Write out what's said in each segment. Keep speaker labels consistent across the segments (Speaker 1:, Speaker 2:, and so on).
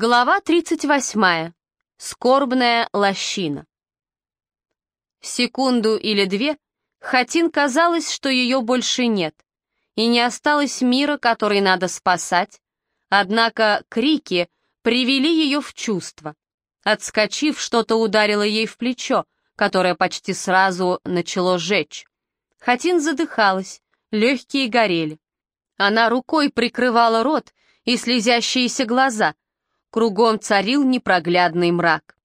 Speaker 1: Глава 38. Скорбная лощина. Секунду или две Хатин казалось, что ее больше нет, и не осталось мира, который надо спасать, однако крики привели ее в чувство. Отскочив, что-то ударило ей в плечо, которое почти сразу начало жечь. Хатин задыхалась, легкие горели. Она рукой прикрывала рот и слезящиеся глаза — Кругом царил непроглядный мрак.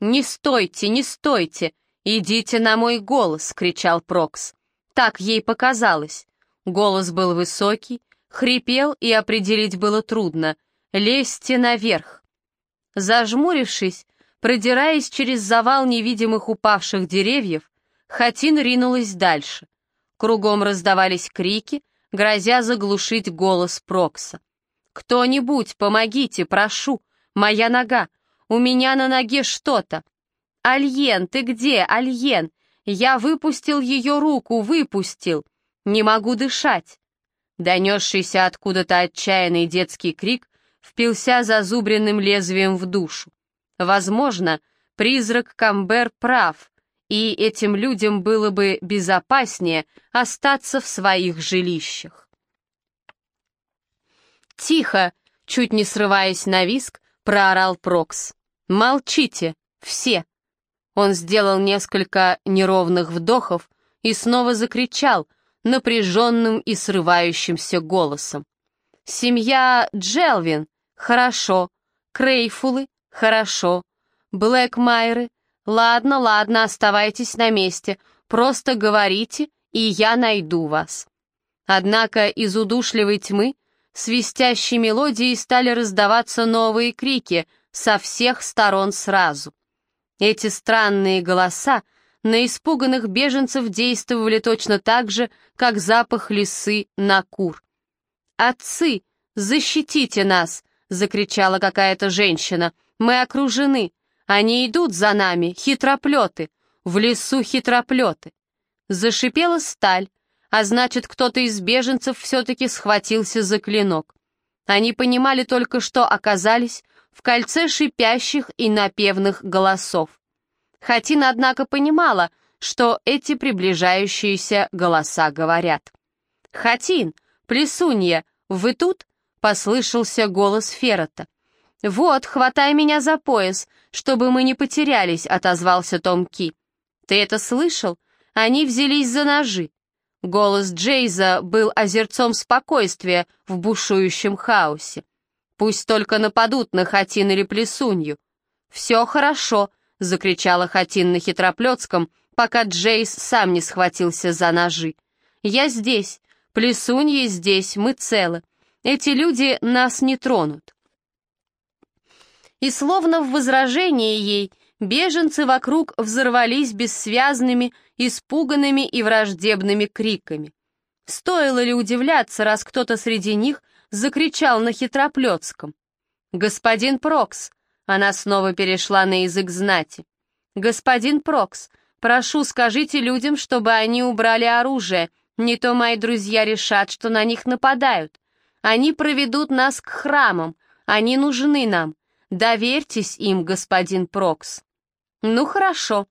Speaker 1: «Не стойте, не стойте! Идите на мой голос!» — кричал Прокс. Так ей показалось. Голос был высокий, хрипел, и определить было трудно. «Лезьте наверх!» Зажмурившись, продираясь через завал невидимых упавших деревьев, Хатин ринулась дальше. Кругом раздавались крики, грозя заглушить голос Прокса. «Кто-нибудь, помогите, прошу! Моя нога! У меня на ноге что-то!» «Альен, ты где, Альен? Я выпустил ее руку, выпустил! Не могу дышать!» Донесшийся откуда-то отчаянный детский крик впился зазубренным лезвием в душу. Возможно, призрак Камбер прав, и этим людям было бы безопаснее остаться в своих жилищах. «Тихо!» — чуть не срываясь на виск, проорал Прокс. «Молчите, все!» Он сделал несколько неровных вдохов и снова закричал напряженным и срывающимся голосом. «Семья Джелвин, хорошо. Крейфулы, хорошо. Блэкмайеры, ладно, ладно, оставайтесь на месте, просто говорите, и я найду вас». Однако из удушливой тьмы свистящей мелодией стали раздаваться новые крики со всех сторон сразу. Эти странные голоса на испуганных беженцев действовали точно так же, как запах лисы на кур. «Отцы, защитите нас!» — закричала какая-то женщина. «Мы окружены. Они идут за нами, хитроплеты. В лесу хитроплеты». Зашипела сталь, а значит, кто-то из беженцев все-таки схватился за клинок. Они понимали только, что оказались в кольце шипящих и напевных голосов. Хатина, однако, понимала, что эти приближающиеся голоса говорят. «Хатин, плесунья, вы тут?» — послышался голос Феррота. «Вот, хватай меня за пояс, чтобы мы не потерялись», — отозвался Том Ки. «Ты это слышал? Они взялись за ножи. Голос Джейза был озерцом спокойствия в бушующем хаосе. «Пусть только нападут на Хатин или Плесунью». «Все хорошо», — закричала Хатин на хитроплетском, пока Джейс сам не схватился за ножи. «Я здесь, Плесунья здесь, мы целы. Эти люди нас не тронут». И словно в возражение ей, беженцы вокруг взорвались бессвязными испуганными и враждебными криками. Стоило ли удивляться, раз кто-то среди них закричал на хитроплетском? «Господин Прокс!» — она снова перешла на язык знати. «Господин Прокс, прошу, скажите людям, чтобы они убрали оружие, не то мои друзья решат, что на них нападают. Они проведут нас к храмам, они нужны нам. Доверьтесь им, господин Прокс». «Ну хорошо»,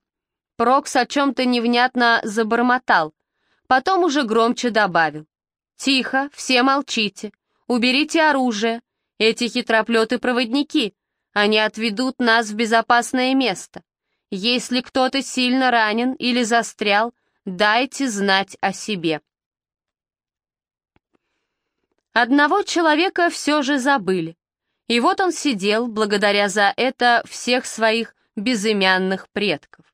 Speaker 1: Прокс о чем-то невнятно забормотал, потом уже громче добавил. «Тихо, все молчите, уберите оружие, эти хитроплеты-проводники, они отведут нас в безопасное место. Если кто-то сильно ранен или застрял, дайте знать о себе». Одного человека все же забыли. И вот он сидел, благодаря за это всех своих безымянных предков.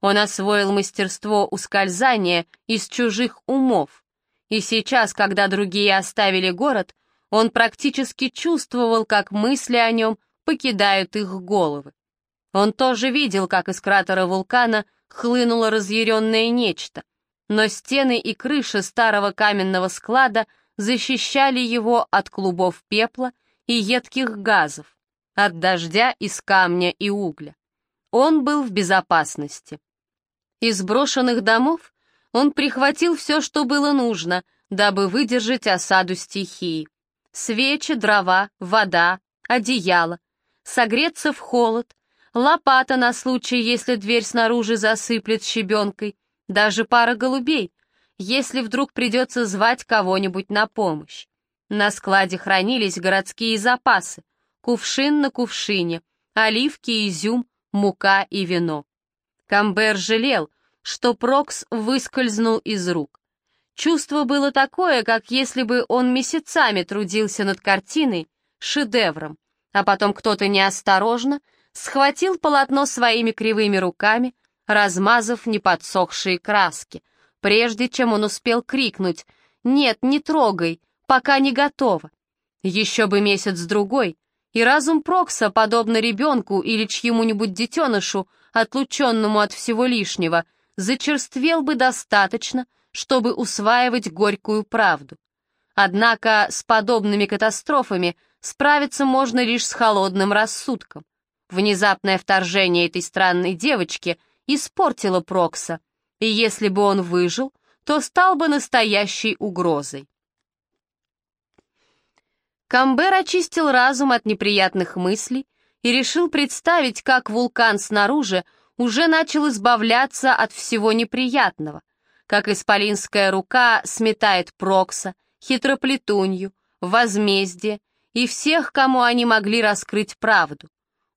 Speaker 1: Он освоил мастерство ускользания из чужих умов. И сейчас, когда другие оставили город, он практически чувствовал, как мысли о нем покидают их головы. Он тоже видел, как из кратера вулкана хлынуло разъяренное нечто, но стены и крыша старого каменного склада защищали его от клубов пепла и едких газов, от дождя из камня и угля. Он был в безопасности. Из брошенных домов он прихватил все, что было нужно, дабы выдержать осаду стихии. Свечи, дрова, вода, одеяло. согреться в холод, лопата на случай, если дверь снаружи засыплет щебенкой, даже пара голубей, если вдруг придется звать кого-нибудь на помощь. На складе хранились городские запасы, кувшин на кувшине, оливки, изюм, мука и вино. Камбер жалел, что Прокс выскользнул из рук. Чувство было такое, как если бы он месяцами трудился над картиной, шедевром, а потом кто-то неосторожно схватил полотно своими кривыми руками, размазав неподсохшие краски, прежде чем он успел крикнуть «Нет, не трогай, пока не готово». Еще бы месяц-другой, и разум Прокса, подобно ребенку или чьему-нибудь детенышу, отлученному от всего лишнего, зачерствел бы достаточно, чтобы усваивать горькую правду. Однако с подобными катастрофами справиться можно лишь с холодным рассудком. Внезапное вторжение этой странной девочки испортило Прокса, и если бы он выжил, то стал бы настоящей угрозой. Камбер очистил разум от неприятных мыслей и решил представить, как вулкан снаружи уже начал избавляться от всего неприятного, как исполинская рука сметает Прокса, хитроплетунью, возмездие и всех, кому они могли раскрыть правду.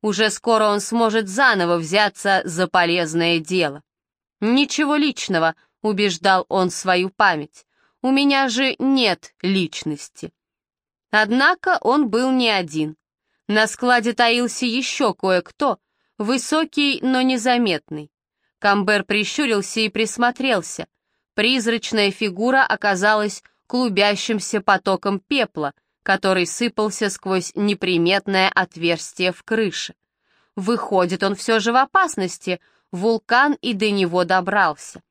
Speaker 1: Уже скоро он сможет заново взяться за полезное дело. «Ничего личного», — убеждал он свою память. «У меня же нет личности». Однако он был не один. На складе таился еще кое-кто, высокий, но незаметный. Камбер прищурился и присмотрелся. Призрачная фигура оказалась клубящимся потоком пепла, который сыпался сквозь неприметное отверстие в крыше. Выходит, он все же в опасности, вулкан и до него добрался.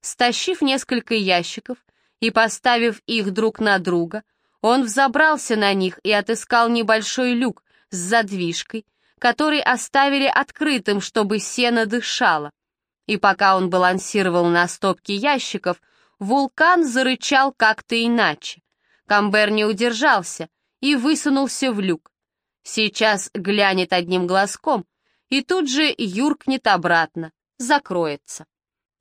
Speaker 1: Стащив несколько ящиков и поставив их друг на друга, он взобрался на них и отыскал небольшой люк с задвижкой, который оставили открытым, чтобы сено дышало. И пока он балансировал на стопке ящиков, вулкан зарычал как-то иначе. Камбер не удержался и высунулся в люк. Сейчас глянет одним глазком и тут же юркнет обратно, закроется.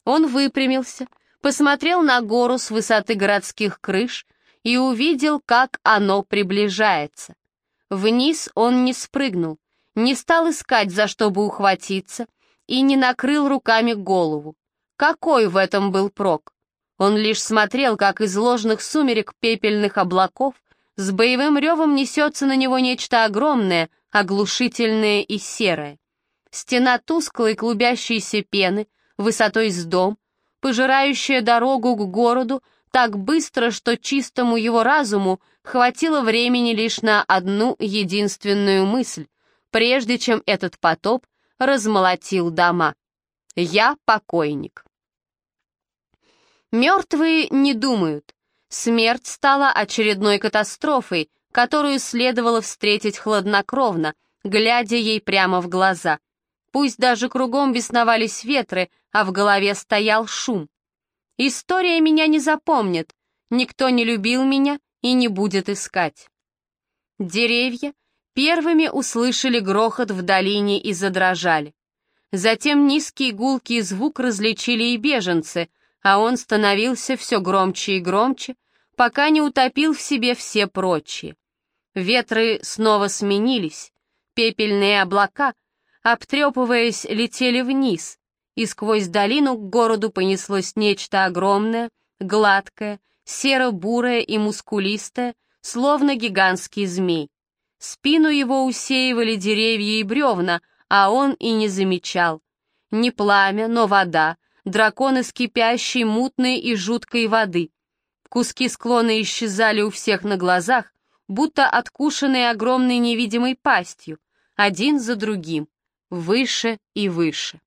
Speaker 1: Он выпрямился, посмотрел на гору с высоты городских крыш и увидел, как оно приближается. Вниз он не спрыгнул, не стал искать, за что бы ухватиться, и не накрыл руками голову. Какой в этом был прок? Он лишь смотрел, как из ложных сумерек пепельных облаков с боевым ревом несется на него нечто огромное, оглушительное и серое. Стена тусклой клубящейся пены, высотой с дом, пожирающая дорогу к городу так быстро, что чистому его разуму хватило времени лишь на одну единственную мысль, прежде чем этот потоп размолотил дома. «Я покойник». Мертвые не думают. Смерть стала очередной катастрофой, которую следовало встретить хладнокровно, глядя ей прямо в глаза. Пусть даже кругом бесновались ветры, а в голове стоял шум. История меня не запомнит, никто не любил меня и не будет искать. Деревья первыми услышали грохот в долине и задрожали. Затем низкий гулкий звук различили и беженцы, а он становился все громче и громче, пока не утопил в себе все прочие. Ветры снова сменились, пепельные облака — обтрепываясь, летели вниз, и сквозь долину к городу понеслось нечто огромное, гладкое, серо-бурое и мускулистое, словно гигантский змей. Спину его усеивали деревья и бревна, а он и не замечал. Не пламя, но вода, дракон из кипящей, мутной и жуткой воды. Куски склона исчезали у всех на глазах, будто откушенные огромной невидимой пастью, один за другим выше и выше.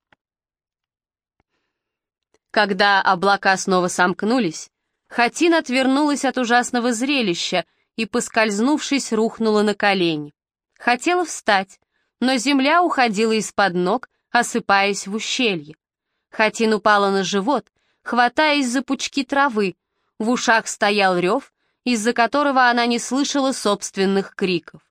Speaker 1: Когда облака снова сомкнулись, Хатин отвернулась от ужасного зрелища и, поскользнувшись, рухнула на колени. Хотела встать, но земля уходила из-под ног, осыпаясь в ущелье. Хатин упала на живот, хватаясь за пучки травы, в ушах стоял рев, из-за которого она не слышала собственных криков.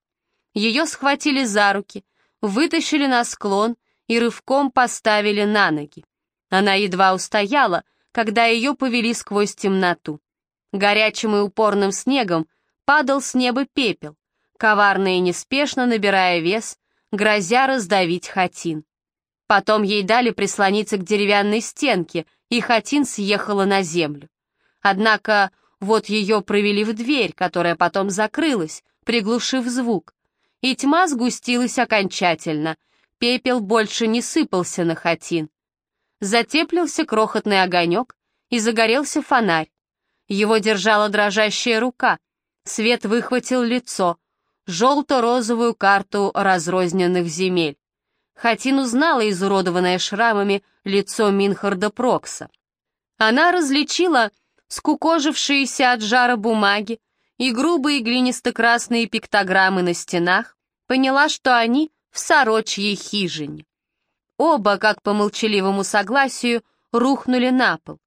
Speaker 1: Ее схватили за руки, вытащили на склон и рывком поставили на ноги. Она едва устояла, когда ее повели сквозь темноту. Горячим и упорным снегом падал с неба пепел, коварно и неспешно набирая вес, грозя раздавить Хатин. Потом ей дали прислониться к деревянной стенке, и Хатин съехала на землю. Однако вот ее провели в дверь, которая потом закрылась, приглушив звук, и тьма сгустилась окончательно, пепел больше не сыпался на Хатин. Затеплился крохотный огонек, и загорелся фонарь. Его держала дрожащая рука, свет выхватил лицо, желто-розовую карту разрозненных земель. Хатин узнала изуродованное шрамами лицо Минхарда Прокса. Она различила скукожившиеся от жара бумаги и грубые глинисто-красные пиктограммы на стенах, поняла, что они в сорочьей хижине. Оба, как по молчаливому согласию, рухнули на пол.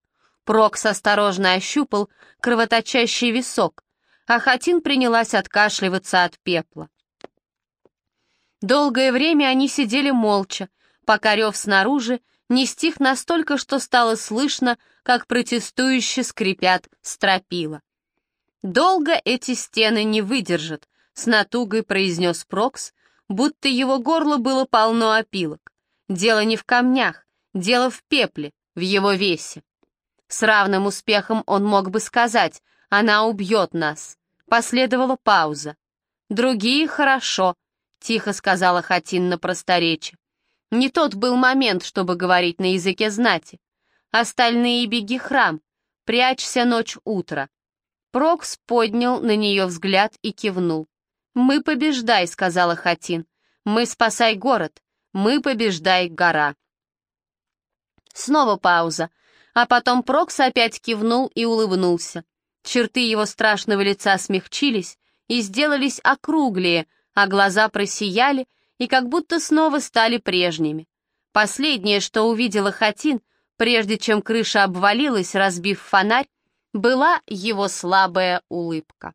Speaker 1: Прокс осторожно ощупал кровоточащий висок, а Хатин принялась откашливаться от пепла. Долгое время они сидели молча, пока рев снаружи не стих настолько, что стало слышно, как протестующе скрипят стропила. «Долго эти стены не выдержат», — с натугой произнес Прокс, будто его горло было полно опилок. Дело не в камнях, дело в пепле, в его весе. С равным успехом он мог бы сказать «она убьет нас». Последовала пауза. «Другие хорошо», — тихо сказала Хатин на просторечии. Не тот был момент, чтобы говорить на языке знати. Остальные беги храм, прячься ночь утро. Прокс поднял на нее взгляд и кивнул. «Мы побеждай», — сказала Хатин. «Мы спасай город. «Мы побеждай, гора». Снова пауза, а потом Прокс опять кивнул и улыбнулся. Черты его страшного лица смягчились и сделались округлее, а глаза просияли и как будто снова стали прежними. Последнее, что увидела Хатин, прежде чем крыша обвалилась, разбив фонарь, была его слабая улыбка.